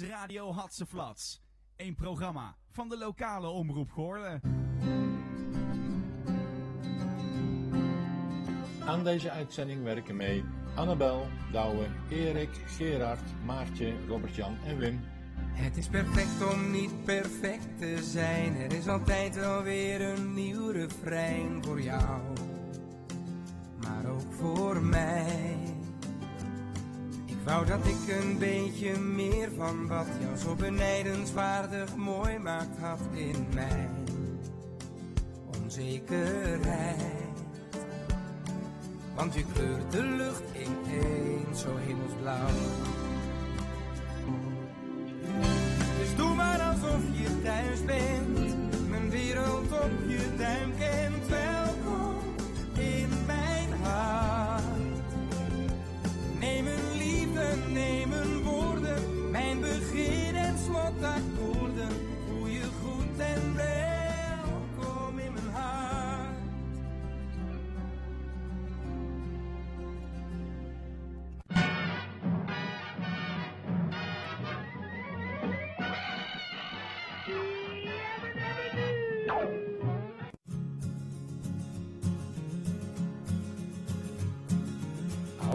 is Radio Hatseflats. Een programma van de lokale omroep Goorlen. Aan deze uitzending werken mee Annabel, Douwe, Erik, Gerard, Maartje, Robert-Jan en Wim. Het is perfect om niet perfect te zijn. Er is altijd wel weer een nieuw refrein voor jou. Maar ook voor mij. Wou dat ik een beetje meer van wat jou zo benijdenswaardig mooi maakt had in mij. Onzekerheid. Want je kleurt de lucht ineens zo hemelsblauw. Dus doe maar alsof je thuis bent. Mijn wereld op je duim kent.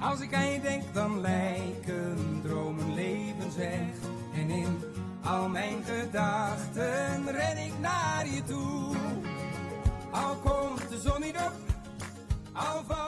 Als ik aan je denk, dan lijken dromen levens echt. En in al mijn gedachten ren ik naar je toe. Al komt de zon niet op, al valt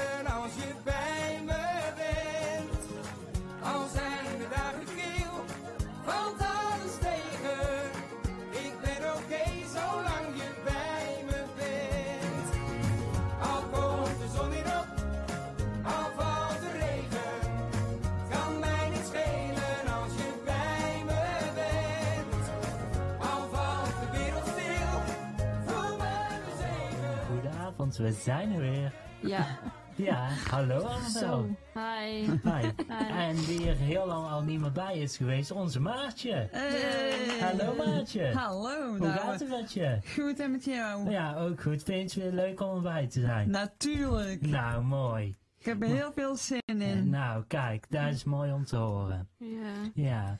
We zijn er weer. Ja, Ja, hallo allemaal. Hi. Hi. En wie er heel lang al niet meer bij is geweest, onze Maartje. Hey. Hallo Maartje. Hallo, Hoe nou, gaat het met je? Goed en met jou? Ja, ook goed. Vind je het weer leuk om erbij te zijn? Natuurlijk. Nou, mooi. Ik heb er heel veel zin in. Nou, kijk, dat is mooi om te horen. Ja. Ja.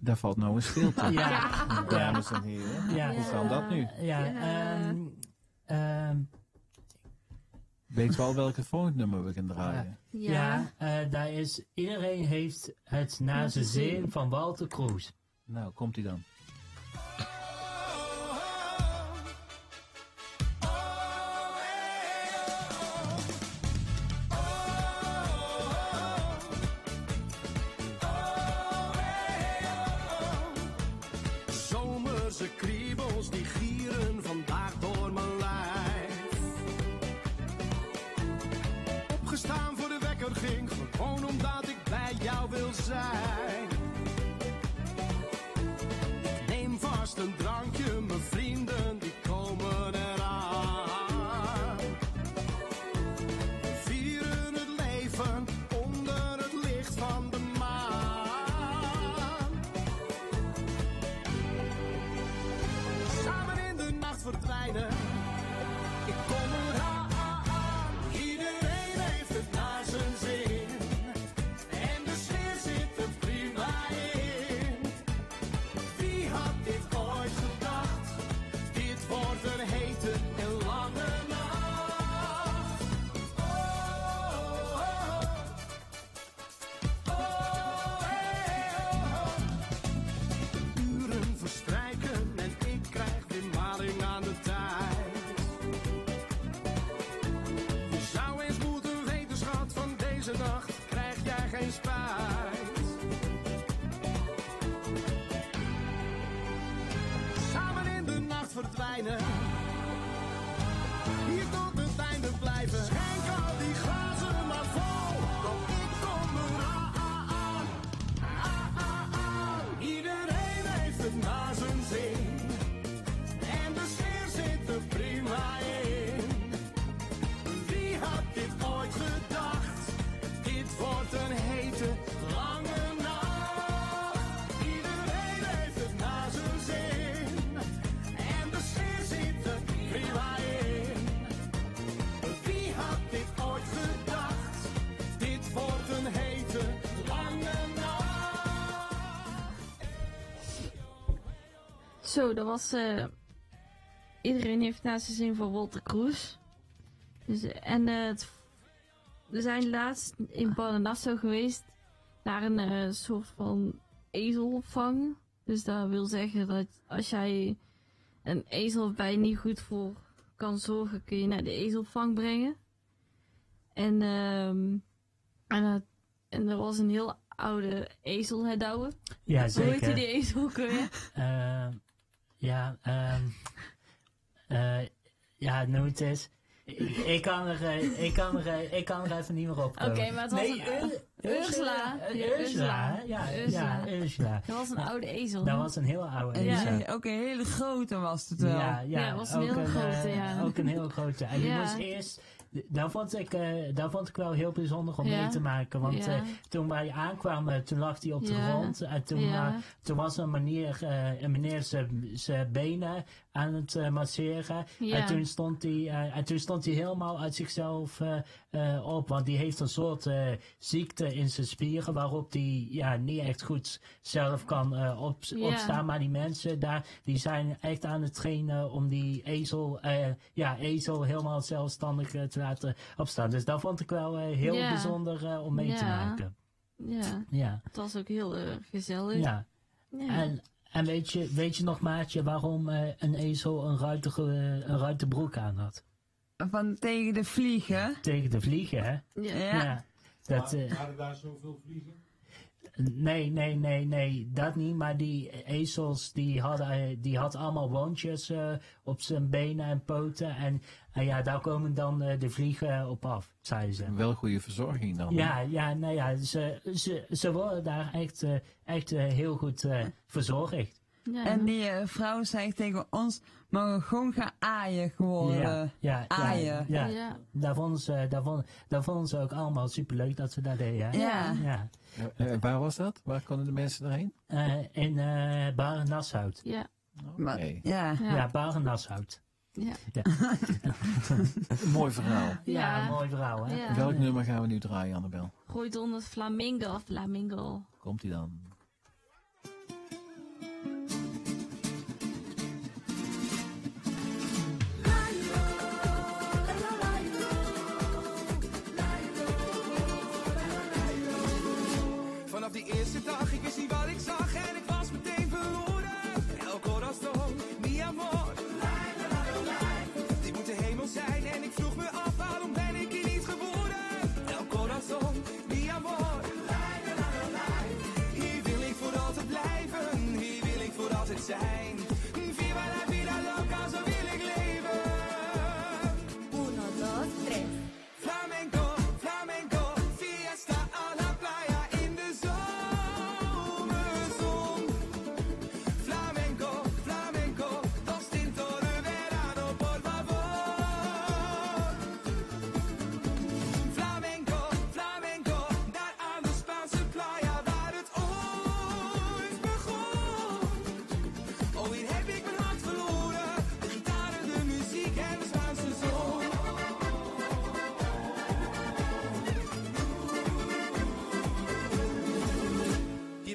Daar valt nou een stilte. Ja. Dames en heren. Ja. Hoe kan dat nu? Ja, ehm ehm, Weet wel welke phonenummer we gaan draaien? Ja. ja, eh, daar is, iedereen heeft het naar zijn zin van Walter Kroes. Nou, komt hij dan. Zo, dat was. eh, iedereen heeft naast zijn zin van Walter Kroes. Dus, en eh, het, we zijn laatst in Nassau geweest naar een eh, soort van ezelvang. Dus dat wil zeggen dat als jij een ezel bij niet goed voor kan zorgen, kun je naar de ezelvang brengen. En, ehm en, en er was een heel oude ezel, hè, Douwe? Ja, Hoe heette zeker. die ezel, kun je? Ja, ehm eh, ja, noem het eens. Ik, ik kan er, eh, ik, kan er, eh, ik kan er even niet meer op. Oké, maar het was Nee, een Ur- Ursula. Ja, Ursula, Ursula. hè? ja, Ursula. ja, Ursula. Dat was een oude ezel. Dat was een heel oude ezel. ook een hele grote was het wel. Ja, ja, Ja, het was een heel grote, ja. Ook een heel grote. En die Ja. was eerst, dat vond, ik, eh, dat vond ik wel heel bijzonder om Ja. mee te maken. Want Ja. eh, toen wij aankwamen, toen lag hij op de grond. En toen, eh, was een meneer, eh, een meneer zijn benen aan het eh, masseren. Ja. En, toen stond hij, eh, en toen stond hij helemaal uit zichzelf eh, op. Want die heeft een soort ziekte in zijn spieren waarop hij ja, niet echt goed zelf kan op, Ja. opstaan. Maar die mensen daar, die zijn echt aan het trainen om die ezel, ja, ezel helemaal zelfstandig te laten opstaan. Dus dat vond ik wel heel Ja. bijzonder om mee te maken. Ja, Ja, het was ook heel gezellig. ja. Ja. En, en weet, je, weet je nog, maatje, waarom eh, een ezel een ruitige, een ruite broek aan had? Van tegen de vliegen. Tegen de vliegen, hè? Ja. Ja. Dat, eh, waren daar zoveel vliegen? Nee, nee, nee, nee, dat niet. Maar die ezels, die hadden, eh, die had allemaal wondjes eh, op zijn benen en poten. En, en ja, daar komen dan eh, de vliegen op af, zeiden ze. Wel goede verzorging dan. Ja, ja, nou ja, ze, ze, ze worden daar echt, eh, echt eh, heel goed eh, verzorgd. Ja. En die eh, vrouw zei tegen ons, mogen we gewoon gaan aaien geworden. ja, ja, aaien. Ja, Ja. Daar, vonden ze, daar, vonden, daar vonden ze ook allemaal superleuk dat ze dat deden. hè? Ja. ja. Eh, eh, waar was dat? Waar konden de mensen erheen? Eh, in eh Baren-Nasshout. Ja. Maar- Oké. ja. Ja. Baren-Nasshout. Ja. Ja. Mooi verhaal. ja, Ja. mooi verhaal, hè? Ja. Welk nummer gaan we nu draaien, Annabel? Gooit onder flamingo, flamingo. Komt-ie dan? Dag, ik wist niet wat ik zag en ik was meteen verloren. El corazón, mi amor. Dit moet de hemel zijn en ik vroeg me af, waarom ben ik hier niet geboren? El corazón, mi amor. Hier wil ik voor altijd blijven, hier wil ik voor altijd zijn.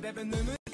Bebe the me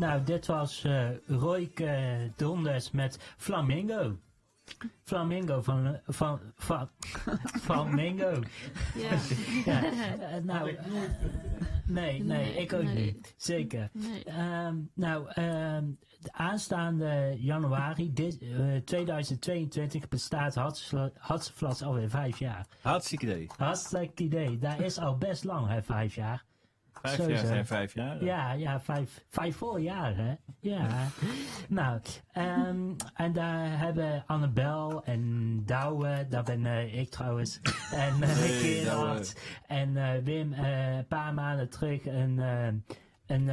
nou, dit was eh Royke Donders met Flamingo. Flamingo van, van, van, Flamingo. Ja. Ja, eh, nou, nee, nee, Nee, ik ook nee. niet. Zeker. Nee. Ehm, nou, ehm, de aanstaande januari dit, eh, 2022 bestaat Hatseflats alweer vijf jaar. Hartstikke idee. Hartstikke idee. Dat is al best lang, hè, vijf jaar. Vijf jaar zijn vijf jaar. Ja, ja, vijf, vijf voorjaar, hè? Ja. nou, ehm, en daar hebben Annabel en Douwe, dat ben eh, ik trouwens, en uh, Hey, Gerard en eh, Wim een paar maanden terug een, een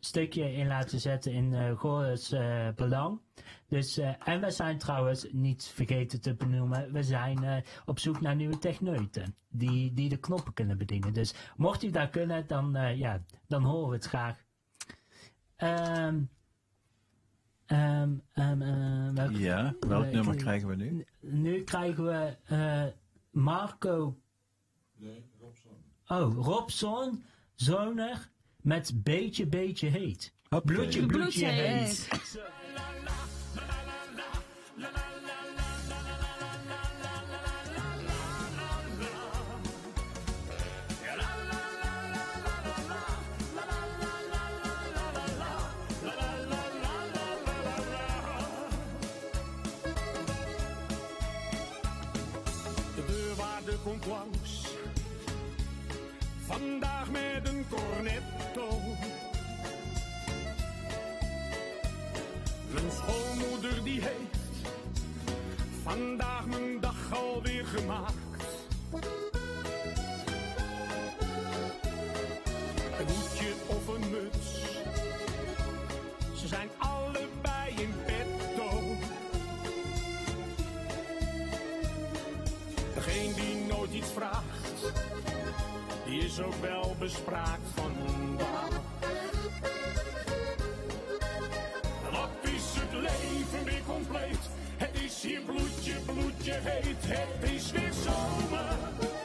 stukje in laten zetten in uh, Goris Belang. Dus, eh, en we zijn trouwens, niet vergeten te benoemen, we zijn eh, op zoek naar nieuwe techneuten. Die, die de knoppen kunnen bedienen. Dus mocht u dat kunnen, dan, eh, ja, dan horen we het graag. Ehm ehm ehm, welk- Ja, welk Nee, nummer krijgen we nu? nu krijgen we eh, Marco. Oh, Robson, Zoner met Beetje Beetje Heet. Bloedje, bloedje Bloedje heet. heet. Vandaag met een cornetto. Mijn schoonmoeder die heeft vandaag mijn dag alweer gemaakt. Die is ook wel bespraakt vandaag. Wat is het leven weer compleet? Het is hier bloedje, bloedje heet. Het is weer zomer.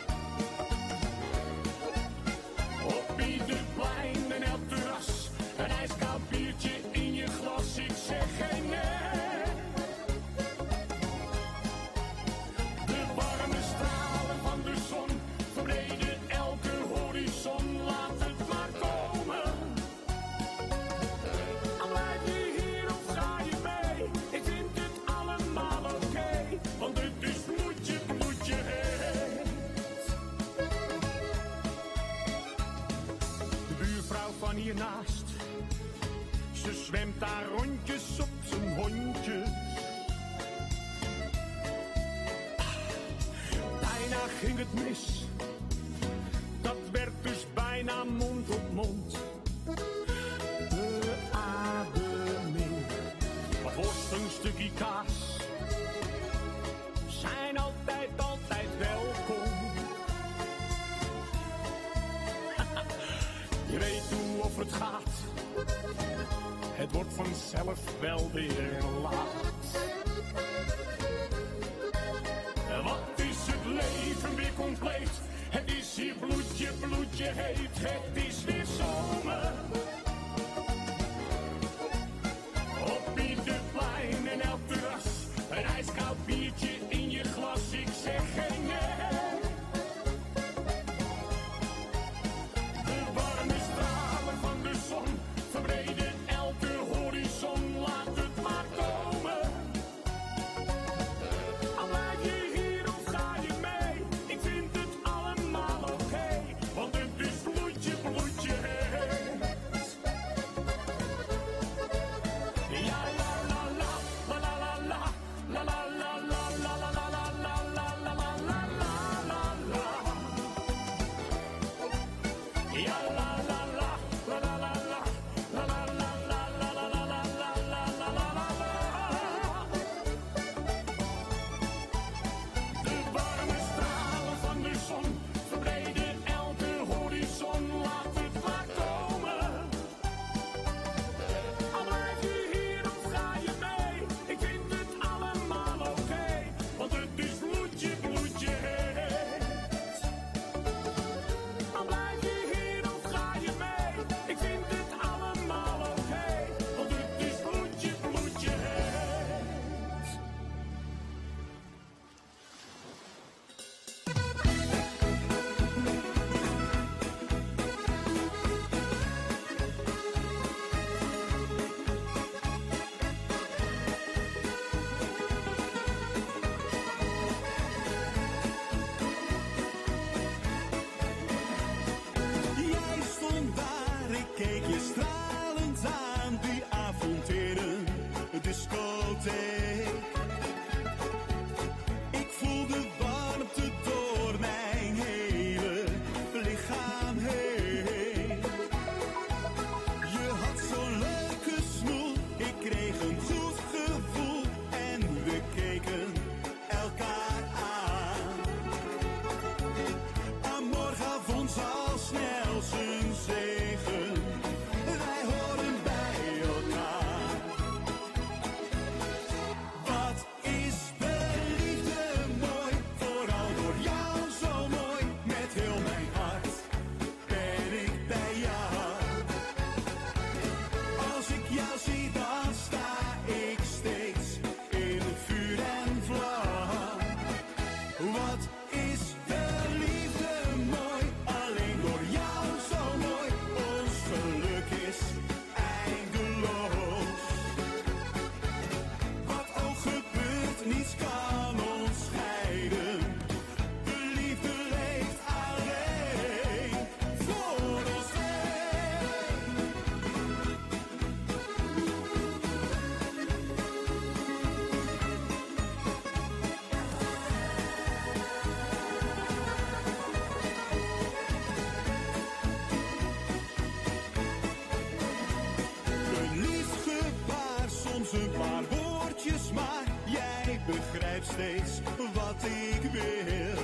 Paar woordjes, maar jij begrijpt steeds wat ik wil.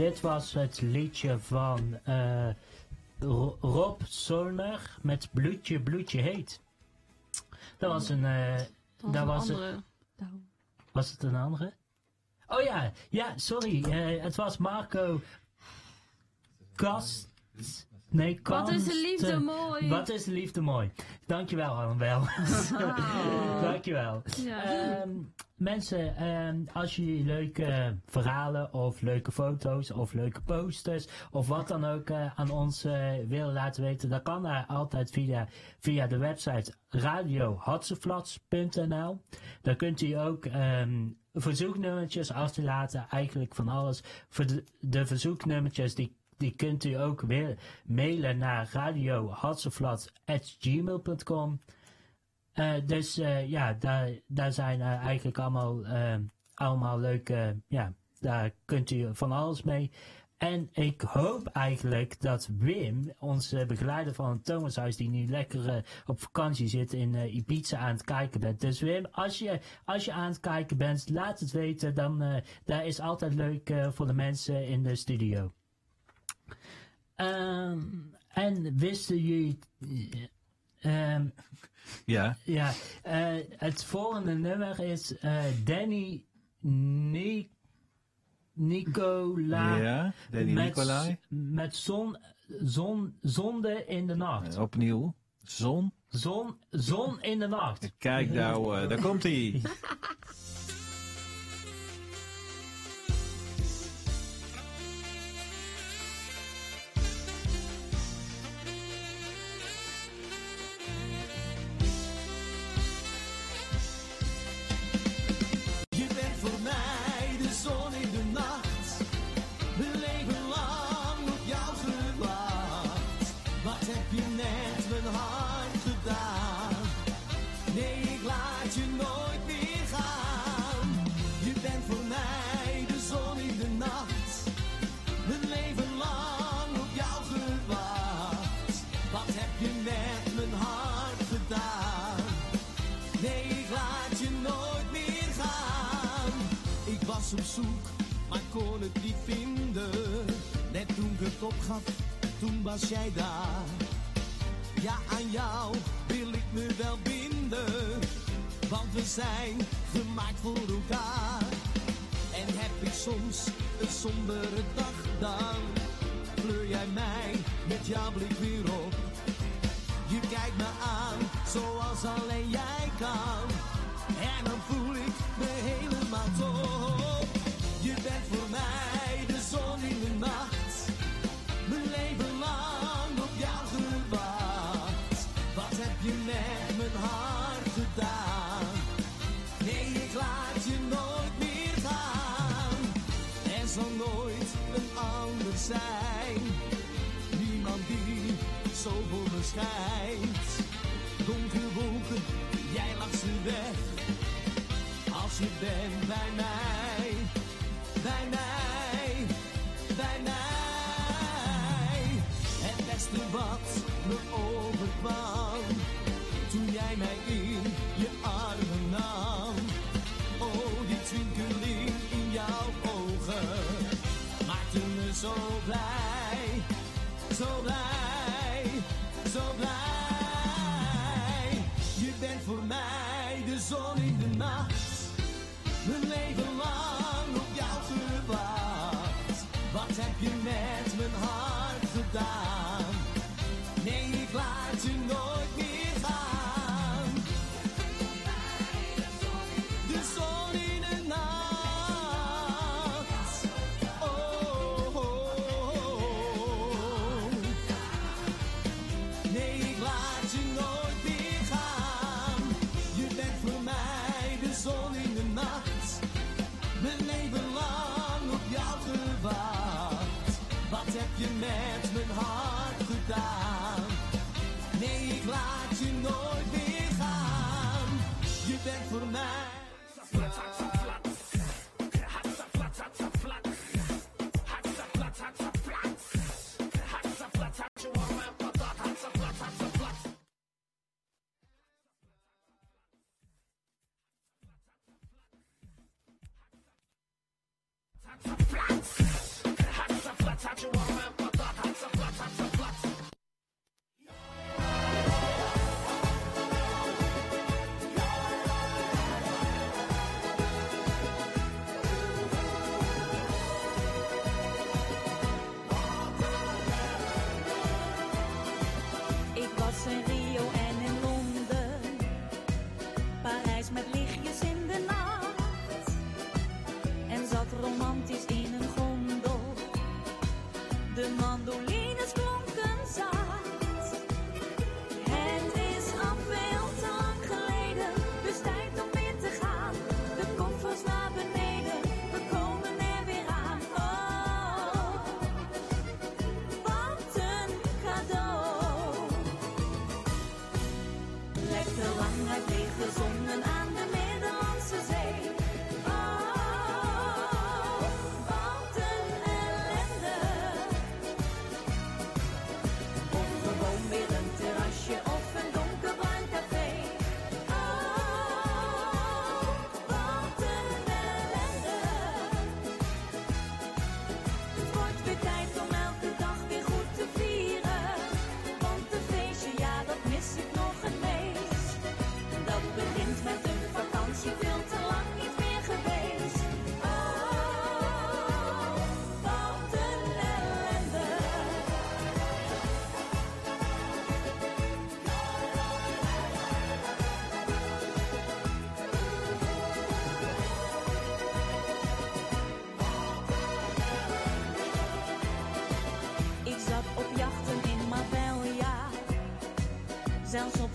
Dit was het liedje van eh, Ro- Rob Zollner met Bloedje, Bloedje Heet. Dat was een... eh, Dat was een was het- andere. Nou, was het een andere? Oh ja, ja, sorry. eh, het was Marco Kast... Nee, Wat is liefde mooi? Wat is de liefde mooi? Dankjewel, Annabel. Dankjewel. Ja. Ehm, mensen, ehm, als jullie leuke verhalen of leuke foto's of leuke posters of wat dan ook eh, aan ons eh, willen laten weten, dan kan dat altijd via, via de website radiohatseflats.nl. Daar kunt u ook ehm, verzoeknummertjes achterlaten, eigenlijk van alles. Voor de, de verzoeknummertjes die die kunt u ook weer mailen naar radiohatseflats.gmail.com. Eh, dus eh, ja, daar, daar zijn eh, eigenlijk allemaal, allemaal leuke, ja, daar kunt u van alles mee. En ik hoop eigenlijk dat Wim, onze begeleider van het Thomashuis, die nu lekker op vakantie zit in Ibiza aan het kijken bent. Dus Wim, als je, als je aan het kijken bent, laat het weten. Dan, dat is altijd leuk voor de mensen in de studio. Ehm, en wisten jullie... eh, ehm, Ja, ja, eh, het volgende nummer is eh, Danny Ni Nicola. ja. Danny met, Nicolai. Met zon, zon, zonde in de nacht. Opnieuw. Zon. Zon, zon in de nacht. Kijk nou, eh, daar komt hij. toen was jij daar. Ja, aan jou wil ik me wel binden. Want we zijn gemaakt voor elkaar. En heb ik soms een sombere dag, dan kleur jij mij met jouw blik weer op. Je kijkt me aan zoals alleen jij kan. En dan voel ik me helemaal top. zoveel bescheid. Donkere wolken, jij lacht ze weg. Als je bent bij mij, bij mij, bij mij. Het beste wat me overkwam, toen jij mij in je armen nam. Oh, die twinkeling in jouw ogen maakte me zo blij. zo blij. Je bent voor mij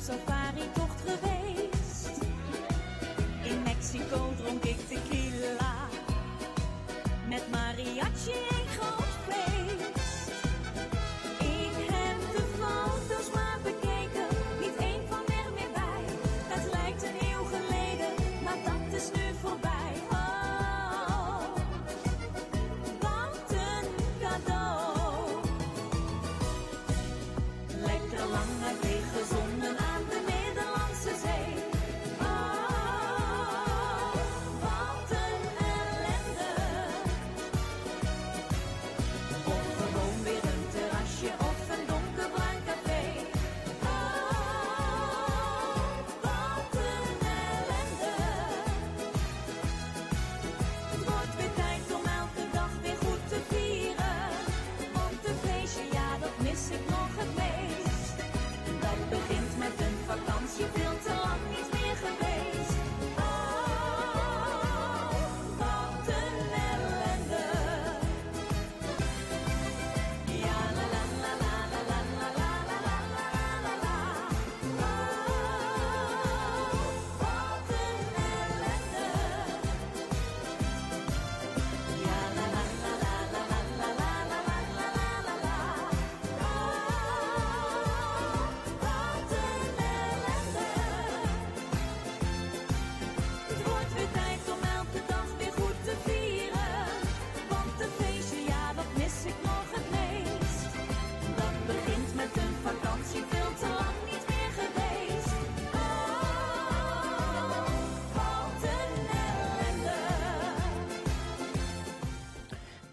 zelfs op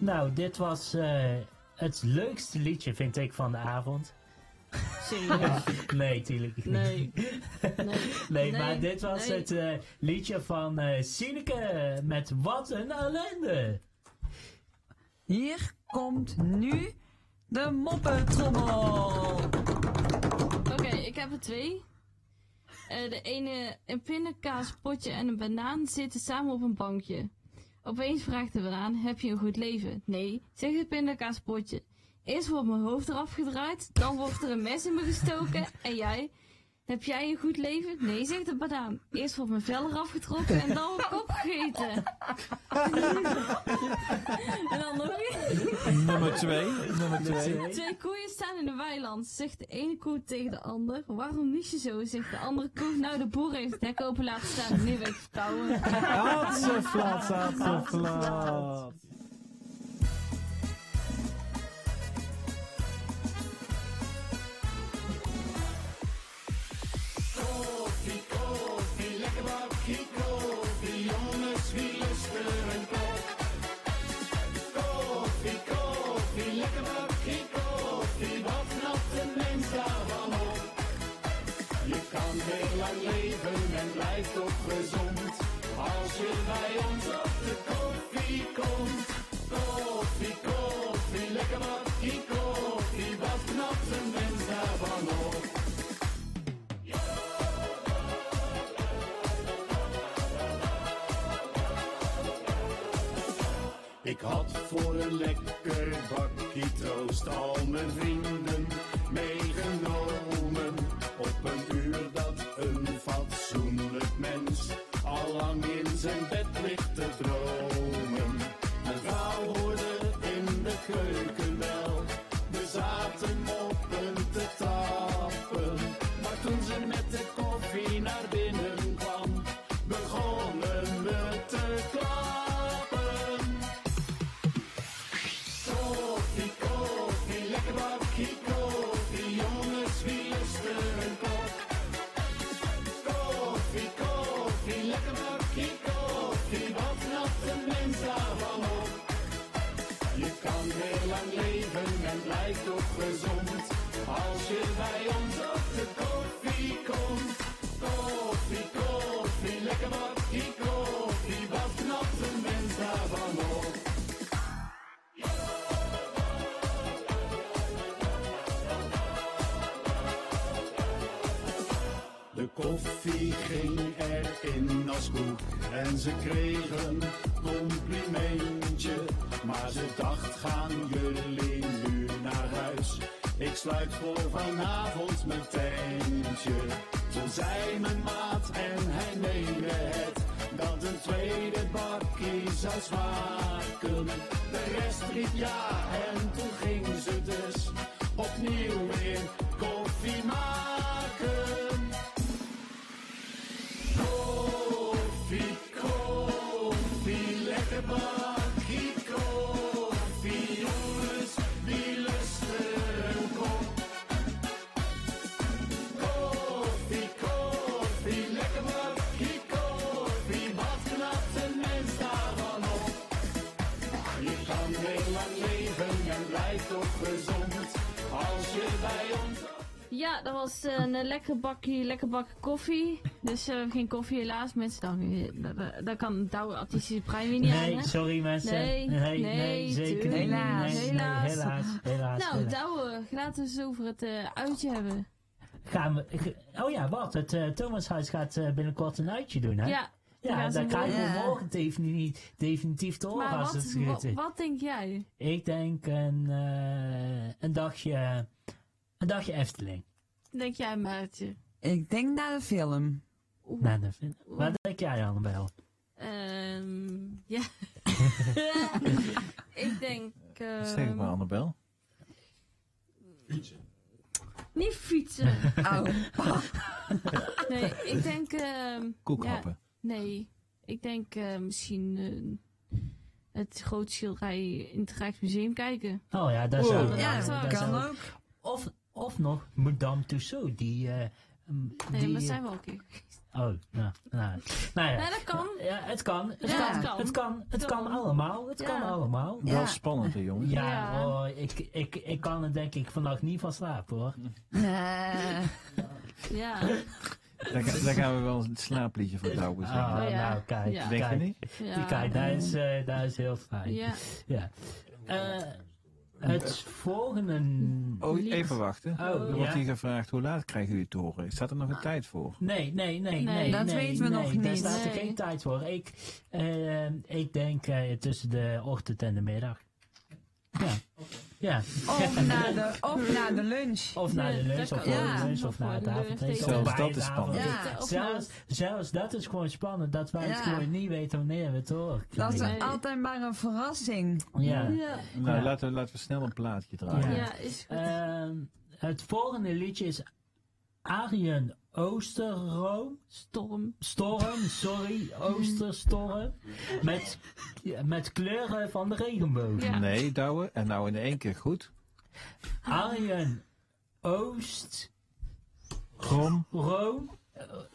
Nou, dit was eh, het leukste liedje, vind ik, van de avond. Serieus. nee, tuurlijk niet. Nee. Nee. Nee, maar dit was nee. het eh, liedje van eh Sineke met Wat een ellende. Hier komt nu de moppetrommel. Oké, ik heb er twee. Eh, de ene, een pindakaaspotje en een banaan zitten samen op een bankje. Opeens vraagt de banaan, heb je een goed leven? Nee, zegt het pindakaaspotje. Eerst wordt mijn hoofd eraf gedraaid, dan wordt er een mes in me gestoken. En jij, heb jij een goed leven? Nee, zegt de banaan. Eerst wordt mijn vel eraf getrokken en dan word ik opgegeten. en dan nog een. Nummer twee. Nummer twee. Twee koeien staan in een weiland. Zegt de ene koe tegen de ander. Waarom niet je zo? Zegt de andere koe. Nou, de boer heeft het hek open laten staan. Nu weet ik verkouden. Hatseflat, hatseflat. Ik had voor een lekker bakje troost al mijn vrienden meegenomen. Op een uur als je bij ons koffie ging erin als koek en ze kregen complimentje. Maar ze dacht, gaan jullie nu naar huis? Ik sluit voor vanavond mijn tentje. Toen zei mijn maat en hij meende het, dat een tweede bakkie zou smaken. De rest riep ja en toen ging ze dus opnieuw weer koffie maken. Ja, dat was eh, een lekker bakje, lekker bakje koffie. Dus eh, geen koffie helaas. Mensen dan, dat, dat- kan Douwe artistische weer niet aan, Nee, sorry mensen. Nee, nee, nee, zeker niet. Nee, Helaas. Nee, helaas, helaas. Nou, helaas. Douwe, laten we eens over het eh, uitje hebben. Gaan we, oh ja, wat? Het eh, Thomashuis gaat eh, binnenkort een uitje doen, hè? Ja, Ja, dan krijgen we Ja. morgen definitief, definitief te horen maar als wat, het wat, is. wat denk jij? Ik denk een, eh, een dagje, een dagje Efteling. Denk jij, Maartje? Ik denk naar de film. Nou, dat vind- wat denk jij, Annabel? Ehm ja. ik denk... ehm, Zeg maar, Annabel. Niet fietsen. Oh, Nee, ik denk... ehm Koekhappen. ja, nee, ik denk eh, misschien eh, het grote schilderij in het Rijksmuseum kijken. Oh ja, dat zou, Wow. ja, dat kan ook. Of, of nog Madame Tussauds, die, eh, mm, Nee, die, maar zijn we ook hier. Oh, nou, nou, nou ja. Ja, dat kan. Ja, het kan. Het Ja, kan. het kan. Het kan. Het kan Kan. allemaal. Het Ja. kan allemaal. Ja. Wel spannend, hè, jongen. Ja, Ja. Oh, ik, ik, ik kan er denk ik vannacht niet van slapen hoor. Nee. Ja. Daar, ga- daar gaan we wel een slaapliedje voor douwen. Ah, Oh, ja. nou kijk, Ja. Denk je niet? ja. kijk, dat is, eh, dat is heel fijn. Ja. Ja. Eh, het volgende... Oh, Lied. even wachten. Oh, er wordt ja. hier gevraagd, hoe laat krijgen jullie het te horen? Staat er nog een tijd voor? Nee, nee, nee, Nee, nee. dat nee, weten we nee, nog Daar niet. staat er Nee. geen tijd voor. Ik, eh, ik denk eh, tussen de ochtend en de middag. Ja. Ja. Of na de, of na de lunch. Of na de lunch, of de lunch, of na het de avondeten. Zelfs bij dat het is spannend. Zelfs, zelfs dat is gewoon spannend, dat wij het gewoon niet weten wanneer we het horen. Dat is altijd maar een verrassing. Ja. Ja. Nou, Ja. laten, we, laten we snel een plaatje draaien. Ja. Ja, is goed. Ehm, het volgende liedje is Arjen Oosterroom. Storm. Storm, sorry, Oosterstorm. Met, met kleuren van de regenboog. Ja. Nee, douwen. En nou in één keer goed. Arjen Oost, Grom. Room.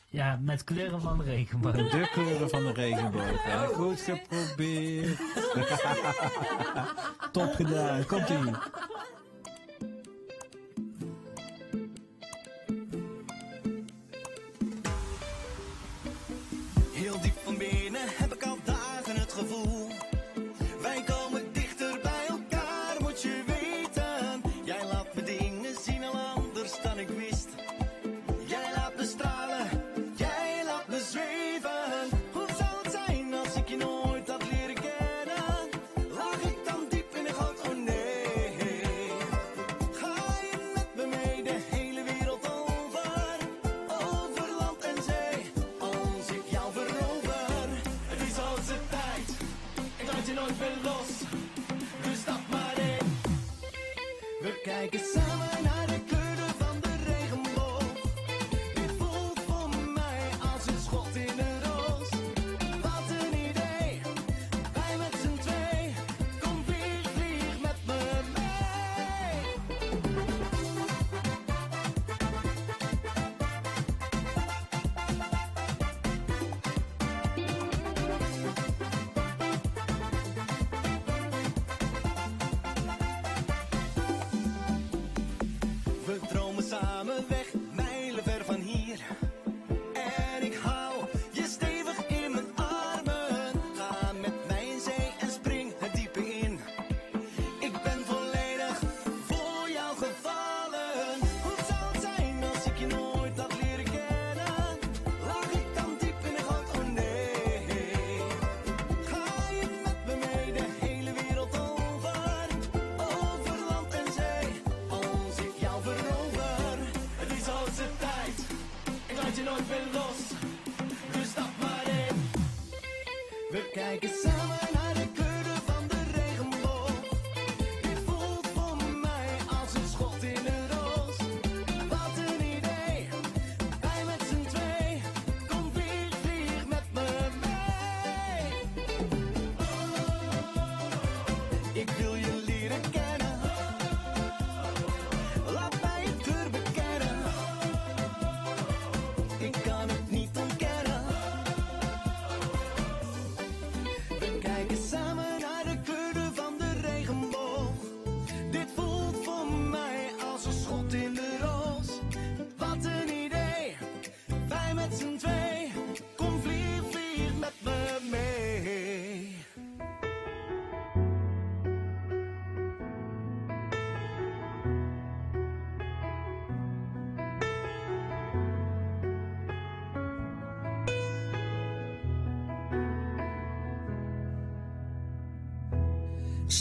Ja, met kleuren van de regenboog. De kleuren van de regenboog. Ja, goed geprobeerd. Top gedaan. Komt los. Dus stap maar in. We kijken samen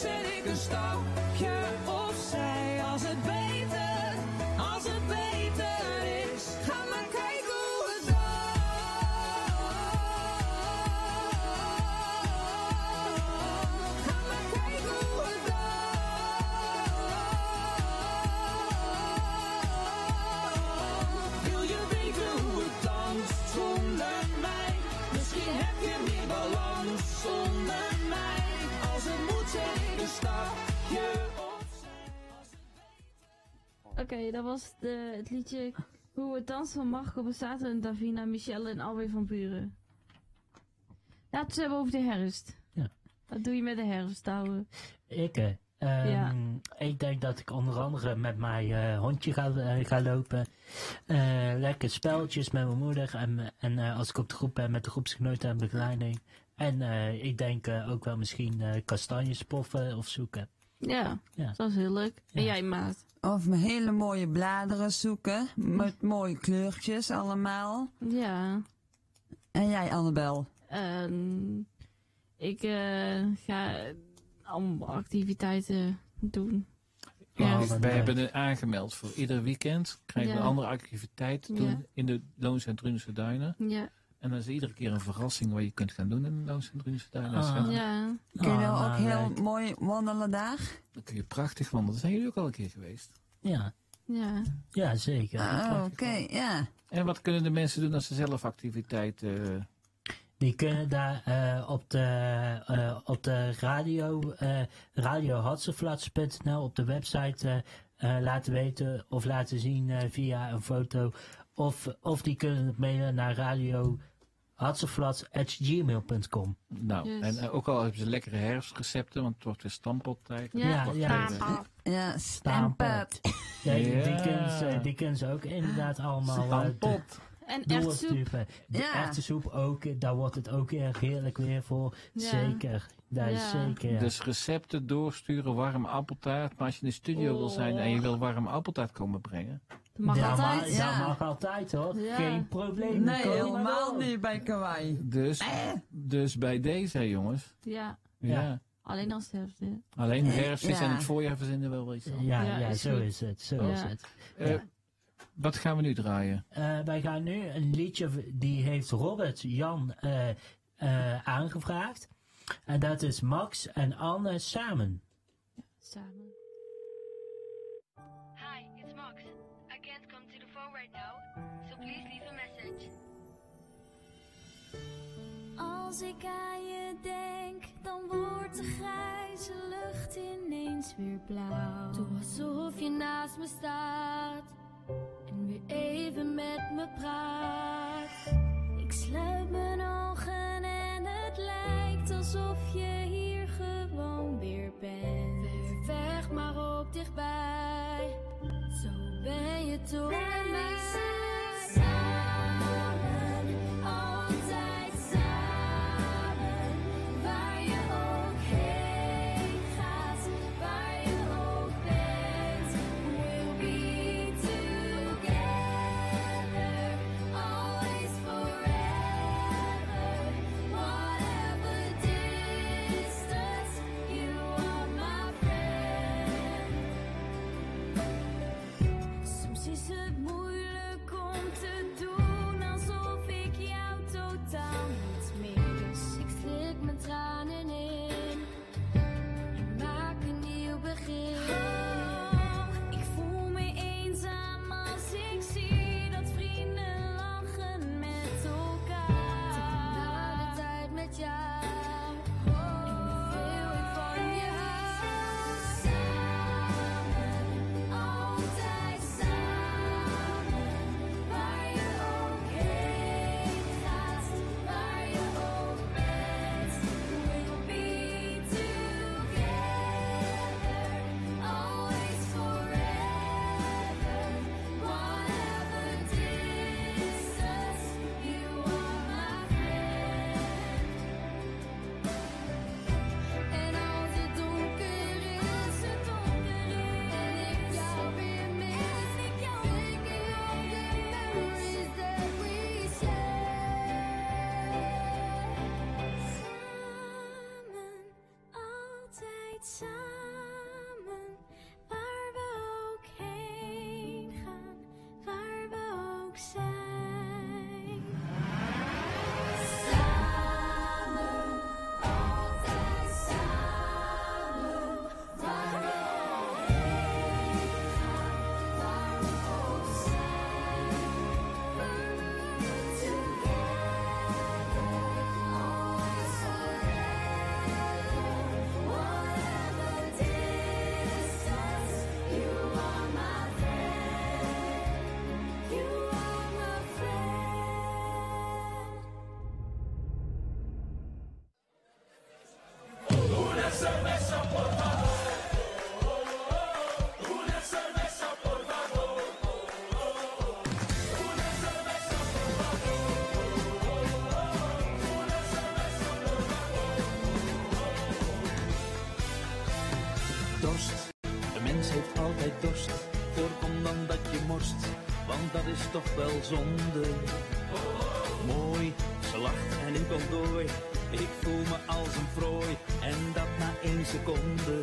zet ik een stapje Oké, dat was de, het liedje Hoe het danst van Marco Bassato en Davina, Michelle en Alweer van Buren. Laten we het hebben over de herfst. Ja. Wat doe je met de herfst, ouwe? Ik, eh, ehm, Ja. ik denk dat ik onder andere met mijn eh, hondje ga, eh, ga lopen. Eh, lekker spelletjes met mijn moeder. En, en eh, als ik op de groep ben met de groepsgenoten en begeleiding. En eh, ik denk eh, ook wel misschien eh, kastanjes poffen of zoeken. Ja, Ja. dat is heel leuk. En jij, Maat? Of me hele mooie bladeren zoeken. Met mooie kleurtjes allemaal. Ja. En jij, Annabel? Ehm, ik eh, ga allemaal activiteiten doen. Ja, wij hebben het aangemeld voor ieder weekend. Krijgen we Ja. een andere activiteit te doen Ja. in de Loons en Drunense Duinen. Ja. En dan is iedere keer een verrassing wat je kunt gaan doen in de Duinen. Ah. Ja. Kun je Ah, nou ook nou, heel leuk. mooi wandelen daar? Dan kun je prachtig wandelen. Zijn jullie ook al een keer geweest? Ja, Ja. ja zeker. Oh, Oké, ja. En wat kunnen de mensen doen als ze zelf activiteit... eh, Die kunnen daar eh, op, de, eh, op de radio, eh radiohatseflats.nl op de website laten weten of laten zien eh, via een foto. Of, of die kunnen het mailen naar radiohatseflats.gmail.com. nou, Yes. en eh, ook al hebben ze lekkere herfstrecepten, want het wordt weer stampottijd. Ja, Ja, ja. even. Ja, stampet. Ja, die, Ja. die kunnen ze, die kunnen ze ook inderdaad allemaal eh, Stampot. En erwtensoep. doorstupen. De Ja. erwtensoep ook, eh, daar wordt het ook erg heerlijk weer voor. Ja. Zeker, dat is Ja. zeker. ja. Dus recepten doorsturen, warm appeltaart. Maar als je in de studio wil zijn en je wil warm appeltaart komen brengen. Dat mag dat, altijd. mag, dat Ja. mag altijd hoor, Ja. geen probleem. Nee, helemaal niet bij kawaii. Dus, dus bij deze jongens. Ja, Ja. Ja. alleen als het herfst. hè. Alleen de herfst is Ja. en het voorjaar verzinnen we wel iets. aan. Ja, Ja, ja, is zo goed. is het, zo Ja. is het. Eh, Wat gaan we nu draaien? Eh, wij gaan nu een liedje, die heeft Robert Jan eh, eh, aangevraagd. En dat is Max en Anne samen. Samen. Max. I can't come to the phone right now, so please leave a message. Als ik aan je denk, dan wordt de grijze lucht ineens weer blauw. Doe alsof je naast me staat en weer even met me praat. Ik sluit mijn ogen en het lijkt alsof je hier gewoon weer bent. Ver weg, maar ook dichtbij. Zo ben je toch bij wel zonde. Mooi, ze lacht en ik ontdooi. Ik voel me als een prooi en dat na één seconde.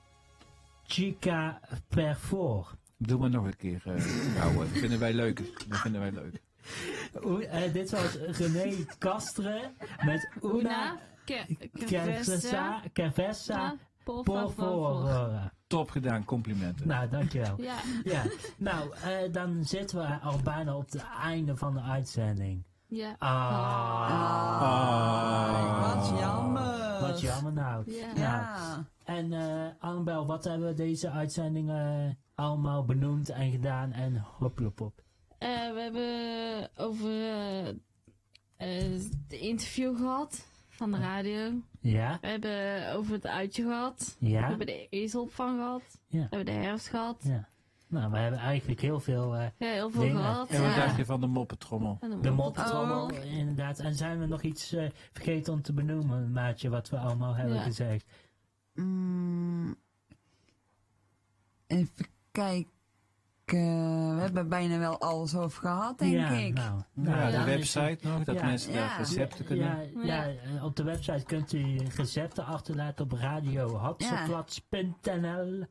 Chica Perfor. Doe maar nog een keer, eh ouwe. Dat vinden wij leuk. Dat vinden wij leuk. Oe- eh, dit was René Kasteren met Una Cerveza Cerveza por favor. Top gedaan, complimenten. Nou, dankjewel. Ja. Ja, nou, eh, dan zitten we al bijna op het einde van de uitzending. Ja. Ah. Wat jammer. Wat jammer nou. Ja. Nou, Ja. En eh Annabel, wat hebben we deze uitzending eh, allemaal benoemd en gedaan en hop. Eh, we hebben over eh, eh, de interview gehad van de radio. Ja? We hebben over het uitje gehad. Ja? We hebben de ezelopvang gehad. Ja. We hebben de herfst gehad. Ja. Nou, we hebben eigenlijk heel veel eh, Ja, heel veel dingen. gehad. En wat ja. dacht je van de moppetrommel? De mop- moppetrommel, Oh. inderdaad. En zijn we nog iets eh, vergeten om te benoemen, maatje, wat we allemaal hebben Ja. gezegd? Mm, even kijken. We hebben bijna wel alles over gehad, denk ja, ik. Nou, Ja, nou, de website nog, dat Ja. mensen daar recepten kunnen... Ja, ja, eh, op de website kunt u recepten achterlaten op radiohatsenplats.nl.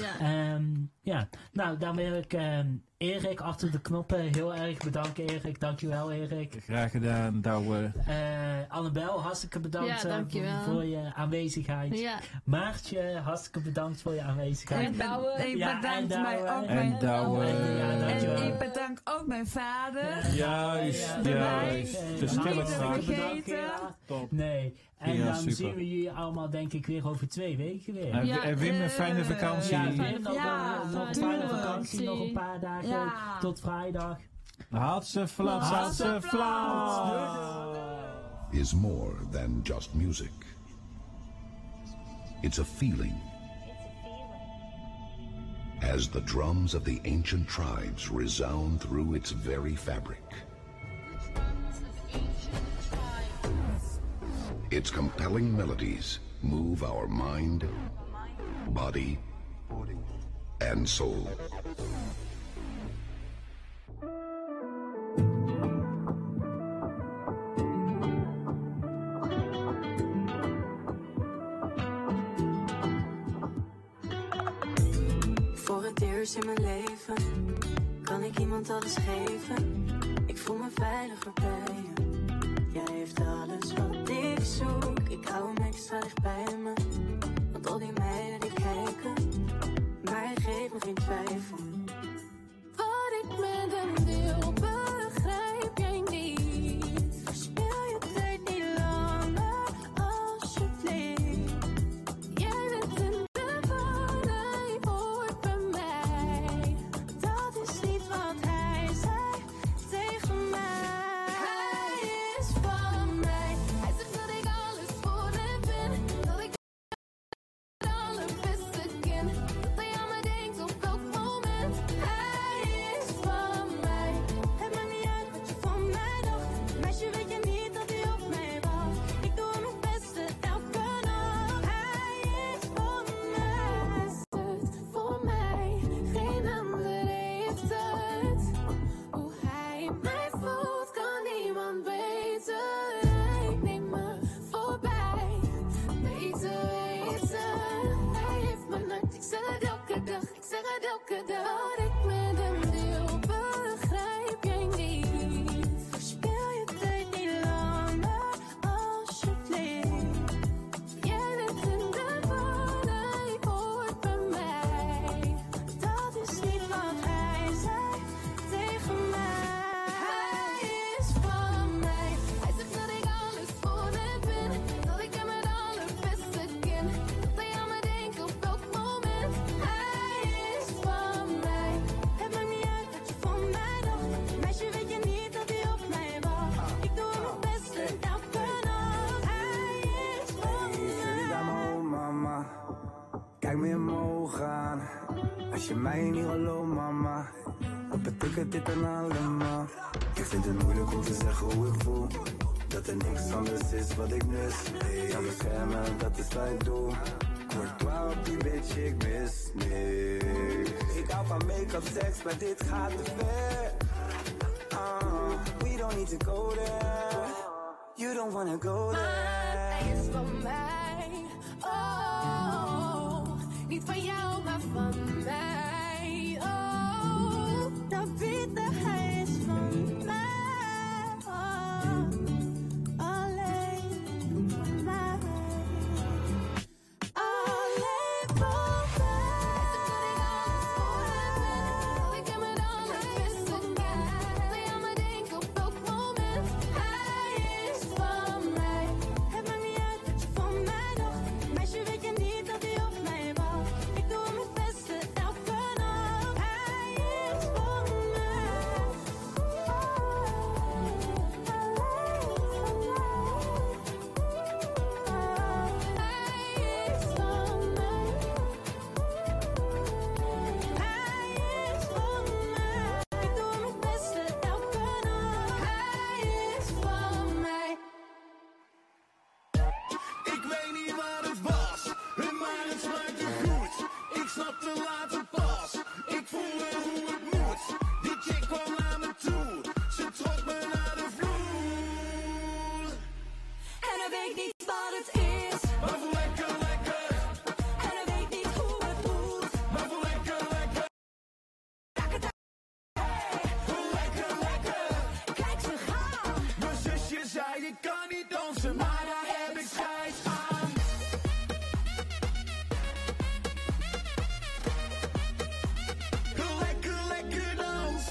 Ja. Ehm, ja, nou, dan wil ik ehm, Erik achter de knoppen heel erg bedanken, Erik. Dankjewel, Erik. Graag gedaan, Douwe. Eh Annabel, hartstikke bedankt Ja, eh, voor, je aanwezigheid. Ja. Maartje, hartstikke bedankt voor je aanwezigheid. En Douwe. Ik Ja, bedank en mij ook En mijn... Douwe. Ja, En ik bedank ook mijn vader. Juist, Ja, juist. eh, Dus Top. Nee, en Ja, dan super. zien we jullie allemaal denk ik weer over twee weken weer. En, Ja, en Wim, een fijne vakantie. Ja, fijne nog, Ja, een- nog een tuurlijk. fijne vakantie, nog een paar dagen Ja. tot vrijdag. Flats, flats. is more than just music. It's a feeling. As the drums of the ancient tribes resound through its very fabric. Its compelling melodies move our mind, body, and soul. Voor het eerst in mijn leven kan ik iemand alles geven. Ik voel me veiliger bij je. Jij heeft alles wat ik hou hem extra bij me. Want al die meiden die kijken, maar hij geeft me geen twijfel. Wat ik met hem wil, Kijk me in mijn ogen aan. Als je mij niet gelooft, mama. Wat betekent dit dan allemaal? Ik vind het moeilijk om te zeggen hoe ik voel. Dat er niks anders is wat ik mis. Aan beschermen, dat is wat ik doe. Courtois op die bitch, ik mis niks. Ik hou van make-up, seks, maar dit gaat te ver. Uh, we don't need to go there. You don't wanna go there. Hij is van mij. Niet van jou, maar van mij.